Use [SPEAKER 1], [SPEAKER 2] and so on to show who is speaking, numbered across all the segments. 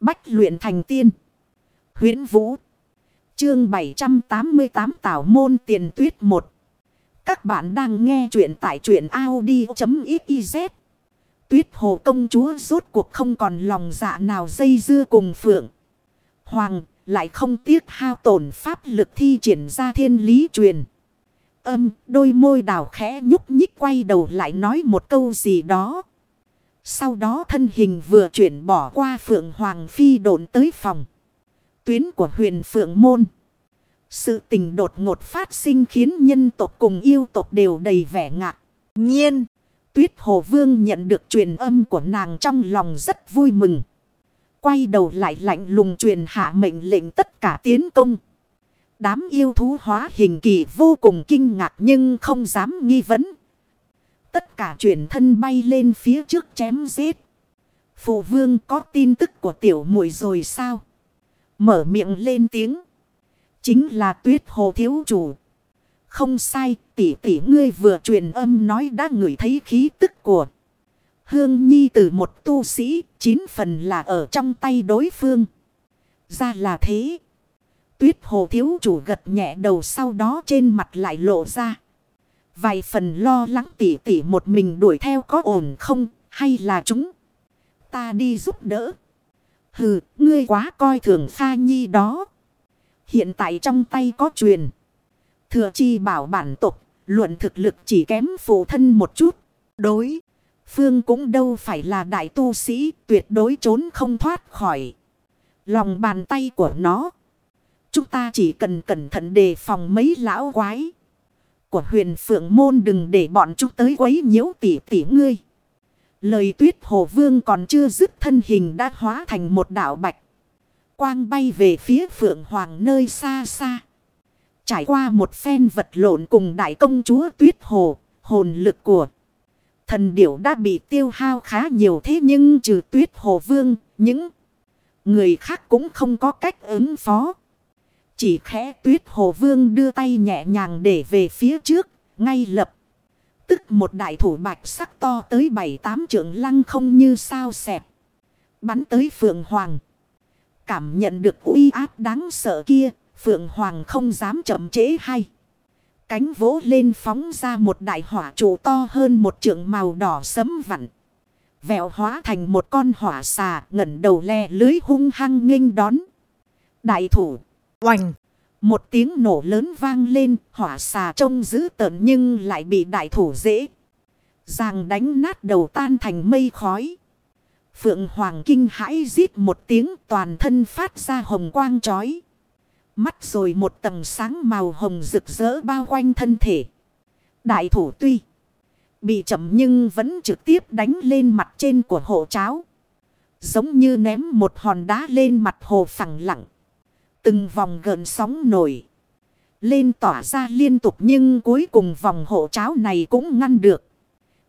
[SPEAKER 1] Bách luyện thành tiên. huyễn Vũ. Chương 788 Tảo Môn Tiền Tuyết 1. Các bạn đang nghe truyện tại truyện Audi.xyz. Tuyết Hồ Công Chúa rốt cuộc không còn lòng dạ nào dây dưa cùng Phượng. Hoàng lại không tiếc hao tổn pháp lực thi triển ra thiên lý truyền. Âm, đôi môi đào khẽ nhúc nhích quay đầu lại nói một câu gì đó. Sau đó thân hình vừa chuyển bỏ qua Phượng Hoàng Phi độn tới phòng. Tuyến của huyền Phượng Môn. Sự tình đột ngột phát sinh khiến nhân tộc cùng yêu tộc đều đầy vẻ ngạc. Nhiên, Tuyết Hồ Vương nhận được truyền âm của nàng trong lòng rất vui mừng. Quay đầu lại lạnh lùng truyền hạ mệnh lệnh tất cả tiến công. Đám yêu thú hóa hình kỳ vô cùng kinh ngạc nhưng không dám nghi vấn. Tất cả chuyển thân bay lên phía trước chém giết. Phụ vương có tin tức của tiểu muội rồi sao? Mở miệng lên tiếng. Chính là tuyết hồ thiếu chủ. Không sai, tỷ tỷ ngươi vừa truyền âm nói đã ngửi thấy khí tức của. Hương Nhi từ một tu sĩ, chín phần là ở trong tay đối phương. Ra là thế. Tuyết hồ thiếu chủ gật nhẹ đầu sau đó trên mặt lại lộ ra. Vài phần lo lắng tỉ tỉ một mình đuổi theo có ổn không, hay là chúng. Ta đi giúp đỡ. Hừ, ngươi quá coi thường Kha Nhi đó. Hiện tại trong tay có truyền. Thừa chi bảo bản tục, luận thực lực chỉ kém phụ thân một chút. Đối, phương cũng đâu phải là đại tu sĩ, tuyệt đối trốn không thoát khỏi. Lòng bàn tay của nó. Chúng ta chỉ cần cẩn thận đề phòng mấy lão quái. Của huyền phượng môn đừng để bọn chúng tới quấy nhiễu tỉ tỉ ngươi. Lời tuyết hồ vương còn chưa dứt thân hình đã hóa thành một đảo bạch. Quang bay về phía phượng hoàng nơi xa xa. Trải qua một phen vật lộn cùng đại công chúa tuyết hồ, hồn lực của thần điểu đã bị tiêu hao khá nhiều thế nhưng trừ tuyết hồ vương, những người khác cũng không có cách ứng phó. Chỉ khẽ tuyết hồ vương đưa tay nhẹ nhàng để về phía trước, ngay lập. Tức một đại thủ bạch sắc to tới bảy tám trượng lăng không như sao xẹp. Bắn tới Phượng Hoàng. Cảm nhận được uy áp đáng sợ kia, Phượng Hoàng không dám chậm trễ hay. Cánh vỗ lên phóng ra một đại hỏa trụ to hơn một trượng màu đỏ sấm vặn. Vẹo hóa thành một con hỏa xà ngẩn đầu le lưới hung hăng nghênh đón. Đại thủ, oành. Một tiếng nổ lớn vang lên, hỏa xà trông dữ tợn nhưng lại bị đại thủ dễ. Giàng đánh nát đầu tan thành mây khói. Phượng Hoàng kinh hãi rít một tiếng toàn thân phát ra hồng quang chói. Mắt rồi một tầng sáng màu hồng rực rỡ bao quanh thân thể. Đại thủ tuy bị chậm nhưng vẫn trực tiếp đánh lên mặt trên của hộ cháo. Giống như ném một hòn đá lên mặt hồ phẳng lặng. Từng vòng gần sóng nổi. Lên tỏa ra liên tục nhưng cuối cùng vòng hộ cháo này cũng ngăn được.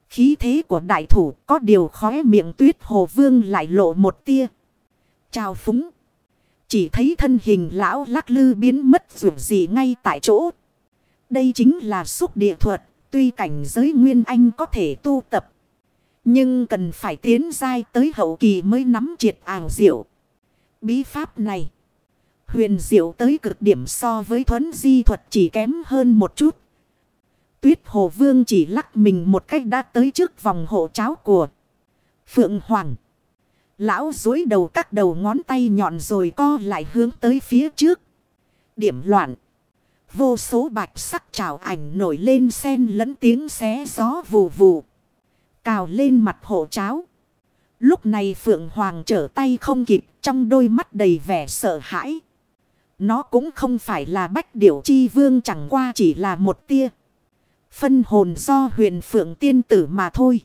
[SPEAKER 1] Khí thế của đại thủ có điều khóe miệng tuyết hồ vương lại lộ một tia. Chào phúng. Chỉ thấy thân hình lão lắc lư biến mất dù gì ngay tại chỗ. Đây chính là xúc địa thuật. Tuy cảnh giới nguyên anh có thể tu tập. Nhưng cần phải tiến dai tới hậu kỳ mới nắm triệt ảo diệu. Bí pháp này. Huyền diệu tới cực điểm so với thuấn di thuật chỉ kém hơn một chút. Tuyết hồ vương chỉ lắc mình một cách đã tới trước vòng hộ cháo của Phượng Hoàng. Lão dối đầu các đầu ngón tay nhọn rồi co lại hướng tới phía trước. Điểm loạn. Vô số bạch sắc trào ảnh nổi lên sen lẫn tiếng xé gió vù vù. Cào lên mặt hộ cháo. Lúc này Phượng Hoàng trở tay không kịp, trong đôi mắt đầy vẻ sợ hãi. Nó cũng không phải là bách điểu chi vương chẳng qua chỉ là một tia. Phân hồn do huyền phượng tiên tử mà thôi.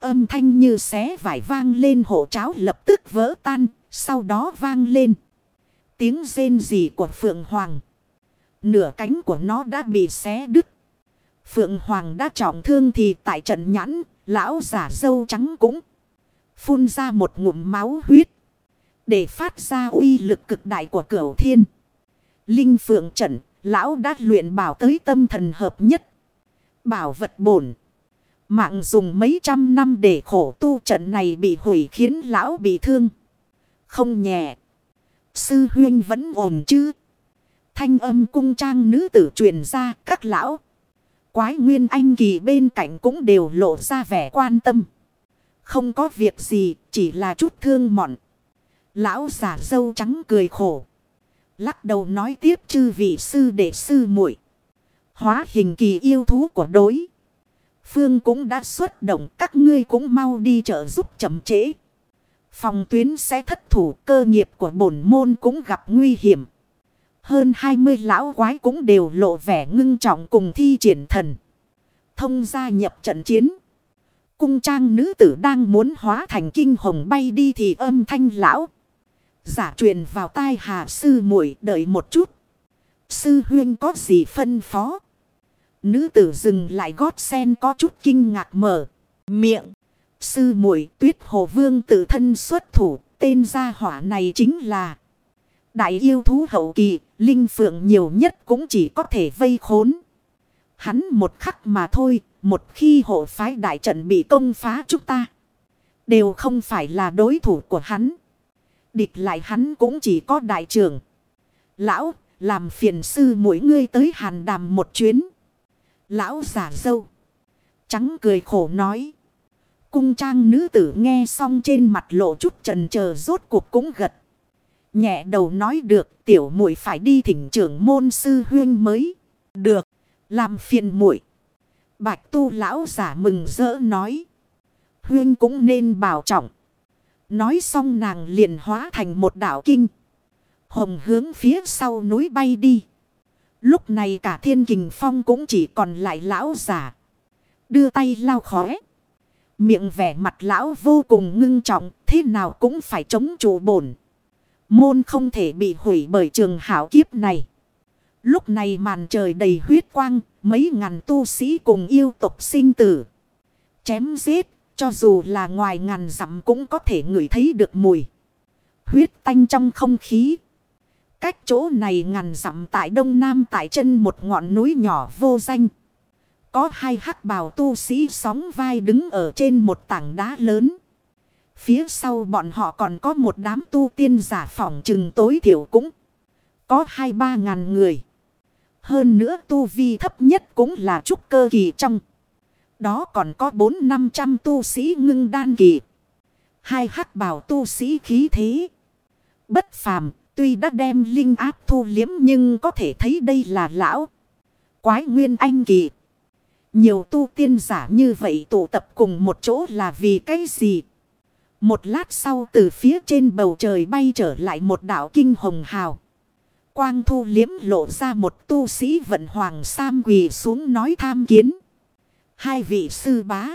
[SPEAKER 1] Âm thanh như xé vải vang lên hộ cháo lập tức vỡ tan, sau đó vang lên. Tiếng rên rỉ của Phượng Hoàng. Nửa cánh của nó đã bị xé đứt. Phượng Hoàng đã trọng thương thì tại trận nhãn, lão giả dâu trắng cũng phun ra một ngụm máu huyết. Để phát ra uy lực cực đại của cửu thiên. Linh Phượng trận, lão đã luyện bảo tới tâm thần hợp nhất. Bảo vật bổn. Mạng dùng mấy trăm năm để khổ tu trận này bị hủy khiến lão bị thương. Không nhẹ. Sư huyên vẫn ổn chứ. Thanh âm cung trang nữ tử truyền ra các lão. Quái nguyên anh kỳ bên cạnh cũng đều lộ ra vẻ quan tâm. Không có việc gì, chỉ là chút thương mọn. Lão giả dâu trắng cười khổ. Lắc đầu nói tiếp chư vị sư đệ sư muội Hóa hình kỳ yêu thú của đối. Phương cũng đã xuất động, các ngươi cũng mau đi trợ giúp chậm trễ. Phòng tuyến sẽ thất thủ, cơ nghiệp của bổn môn cũng gặp nguy hiểm. Hơn 20 lão quái cũng đều lộ vẻ ngưng trọng cùng thi triển thần. Thông gia nhập trận chiến. Cung trang nữ tử đang muốn hóa thành kinh hồng bay đi thì âm thanh lão. Giả truyền vào tai hà sư muội, đợi một chút. Sư huyên có gì phân phó? Nữ tử dừng lại gót sen có chút kinh ngạc mở. Miệng. Sư muội, tuyết hồ vương tự thân xuất thủ. Tên gia hỏa này chính là. Đại yêu thú hậu kỳ. Linh phượng nhiều nhất cũng chỉ có thể vây khốn. Hắn một khắc mà thôi. Một khi hộ phái đại trận bị công phá chúng ta. Đều không phải là đối thủ của hắn. Địch lại hắn cũng chỉ có đại trưởng. Lão, làm phiền sư mỗi ngươi tới hàn đàm một chuyến. Lão giả dâu. Trắng cười khổ nói. Cung trang nữ tử nghe xong trên mặt lộ chút trần chờ rốt cuộc cũng gật. Nhẹ đầu nói được tiểu muội phải đi thỉnh trưởng môn sư huyên mới. Được. Làm phiền muội Bạch tu lão giả mừng rỡ nói. Huyên cũng nên bảo trọng. Nói xong nàng liền hóa thành một đảo kinh. Hồng hướng phía sau núi bay đi. Lúc này cả thiên kình phong cũng chỉ còn lại lão giả. Đưa tay lau khói, Miệng vẻ mặt lão vô cùng ngưng trọng. Thế nào cũng phải chống chủ bổn. Môn không thể bị hủy bởi trường hảo kiếp này. Lúc này màn trời đầy huyết quang. Mấy ngàn tu sĩ cùng yêu tục sinh tử. Chém giết. Cho dù là ngoài ngàn dặm cũng có thể ngửi thấy được mùi. Huyết tanh trong không khí. Cách chỗ này ngàn dặm tại đông nam tại chân một ngọn núi nhỏ vô danh. Có hai hắc bào tu sĩ sóng vai đứng ở trên một tảng đá lớn. Phía sau bọn họ còn có một đám tu tiên giả phỏng trừng tối thiểu cũng có hai ba ngàn người. Hơn nữa tu vi thấp nhất cũng là trúc cơ kỳ trong. Đó còn có bốn năm trăm tu sĩ ngưng đan kỳ. Hai hắc bào tu sĩ khí thế. Bất phàm, Tuy đã đem linh áp thu liếm nhưng có thể thấy đây là lão. Quái nguyên anh kỳ. Nhiều tu tiên giả như vậy tụ tập cùng một chỗ là vì cái gì? Một lát sau từ phía trên bầu trời bay trở lại một đảo kinh hồng hào. Quang thu liếm lộ ra một tu sĩ vận hoàng sam quỳ xuống nói tham kiến. Hai vị sư bá.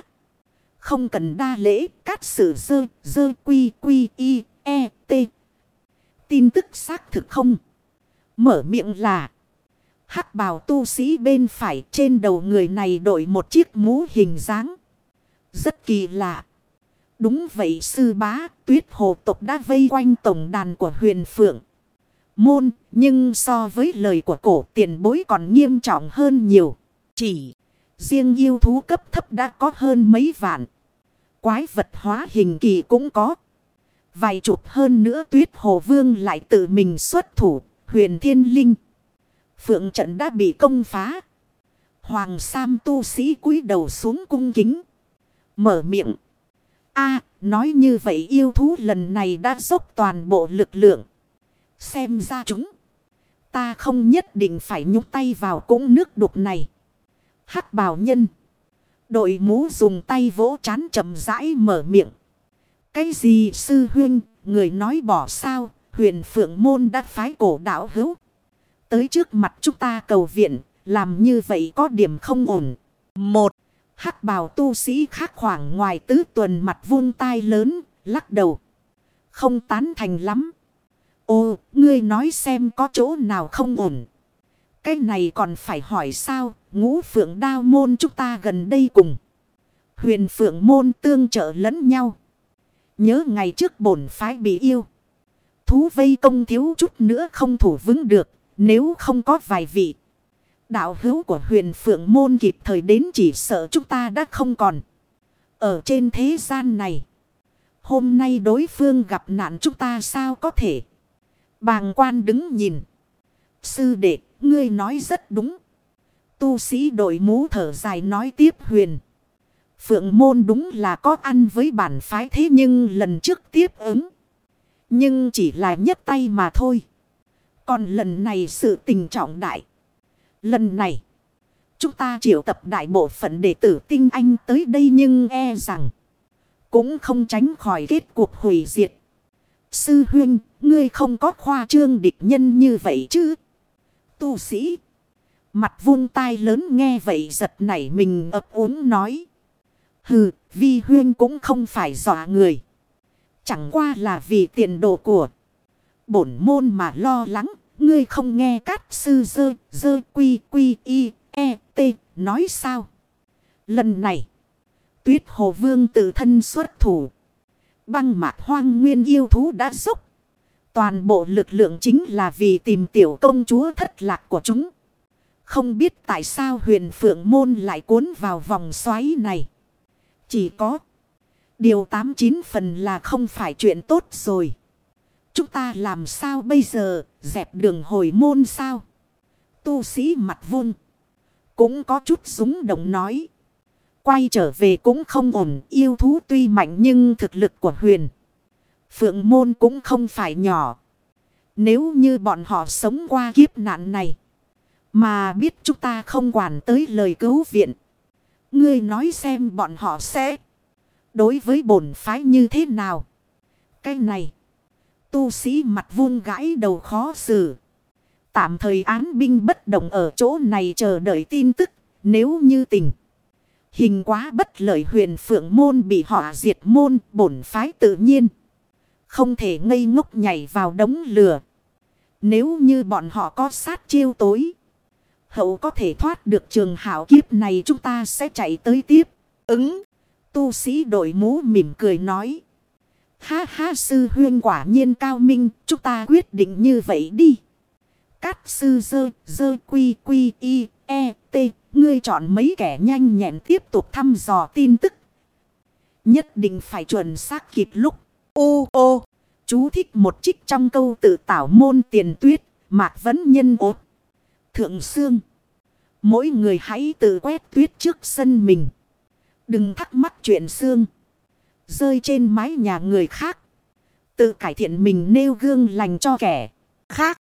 [SPEAKER 1] Không cần đa lễ, cát sự dơ, dơ quy quy y, e, t, tin tức xác thực không? Mở miệng là. hắc bào tu sĩ bên phải trên đầu người này đội một chiếc mũ hình dáng. Rất kỳ lạ. Đúng vậy sư bá, tuyết hồ tộc đã vây quanh tổng đàn của huyền phượng. Môn, nhưng so với lời của cổ tiền bối còn nghiêm trọng hơn nhiều. Chỉ, riêng yêu thú cấp thấp đã có hơn mấy vạn. Quái vật hóa hình kỳ cũng có. Vài chục hơn nữa tuyết hồ vương lại tự mình xuất thủ, huyền thiên linh. Phượng trận đã bị công phá. Hoàng Sam tu sĩ cúi đầu xuống cung kính. Mở miệng. a nói như vậy yêu thú lần này đã dốc toàn bộ lực lượng. Xem ra chúng. Ta không nhất định phải nhúc tay vào cũng nước đục này hắc bào nhân. Đội mũ dùng tay vỗ chán chậm rãi mở miệng. Cái gì sư huyên, người nói bỏ sao, huyền phượng môn đã phái cổ đạo hữu. Tới trước mặt chúng ta cầu viện, làm như vậy có điểm không ổn. Một, hắc bào tu sĩ khác khoảng ngoài tứ tuần mặt vuông tai lớn, lắc đầu. Không tán thành lắm. Ô, ngươi nói xem có chỗ nào không ổn. Cái này còn phải hỏi sao, ngũ phượng đao môn chúng ta gần đây cùng. Huyền phượng môn tương trợ lẫn nhau. Nhớ ngày trước bổn phái bị yêu. Thú vây công thiếu chút nữa không thủ vững được. Nếu không có vài vị. Đạo hữu của huyền phượng môn kịp thời đến chỉ sợ chúng ta đã không còn. Ở trên thế gian này. Hôm nay đối phương gặp nạn chúng ta sao có thể. Bàng quan đứng nhìn. Sư đệ, ngươi nói rất đúng. Tu sĩ đội mũ thở dài nói tiếp huyền. Phượng môn đúng là có ăn với bản phái thế nhưng lần trước tiếp ứng. Nhưng chỉ là nhất tay mà thôi. Còn lần này sự tình trọng đại. Lần này. Chúng ta triệu tập đại bộ phận đệ tử tinh anh tới đây nhưng e rằng. Cũng không tránh khỏi kết cuộc hủy diệt. Sư huynh, ngươi không có khoa trương địch nhân như vậy chứ? Tu sĩ. Mặt vung tai lớn nghe vậy giật nảy mình ấp úng nói. Hừ, vi huyên cũng không phải dọa người. Chẳng qua là vì tiền đồ của bổn môn mà lo lắng. Ngươi không nghe cát sư dơ, dơ quy quy y, e, t, nói sao? Lần này, tuyết hồ vương tự thân xuất thủ. Băng mạc hoang nguyên yêu thú đã dốc. Toàn bộ lực lượng chính là vì tìm tiểu công chúa thất lạc của chúng. Không biết tại sao huyền phượng môn lại cuốn vào vòng xoáy này. Chỉ có. Điều 89 phần là không phải chuyện tốt rồi. Chúng ta làm sao bây giờ, dẹp đường hồi môn sao? Tu sĩ mặt vung. Cũng có chút súng động nói. Quay trở về cũng không ổn, yêu thú tuy mạnh nhưng thực lực của huyền. Phượng môn cũng không phải nhỏ. Nếu như bọn họ sống qua kiếp nạn này. Mà biết chúng ta không quản tới lời cứu viện. Ngươi nói xem bọn họ sẽ. Đối với bổn phái như thế nào? Cái này. Tu sĩ mặt vuông gãi đầu khó xử. Tạm thời án binh bất động ở chỗ này chờ đợi tin tức. Nếu như tình. Hình quá bất lợi huyền phượng môn bị họ diệt môn, bổn phái tự nhiên. Không thể ngây ngốc nhảy vào đống lửa. Nếu như bọn họ có sát chiêu tối. Hậu có thể thoát được trường hảo kiếp này chúng ta sẽ chạy tới tiếp. Ứng. Tu sĩ đội mũ mỉm cười nói. Ha ha sư huyên quả nhiên cao minh. Chúng ta quyết định như vậy đi. Cát sư dơ dơ quy quy y e t. Ngươi chọn mấy kẻ nhanh nhẹn tiếp tục thăm dò tin tức. Nhất định phải chuẩn xác kịp lúc. Ô ô. Chú thích một trích trong câu tự tảo môn tiền tuyết. Mạc vấn nhân ốt. Thượng xương. Mỗi người hãy tự quét tuyết trước sân mình. Đừng thắc mắc chuyện xương. Rơi trên mái nhà người khác. Tự cải thiện mình nêu gương lành cho kẻ khác.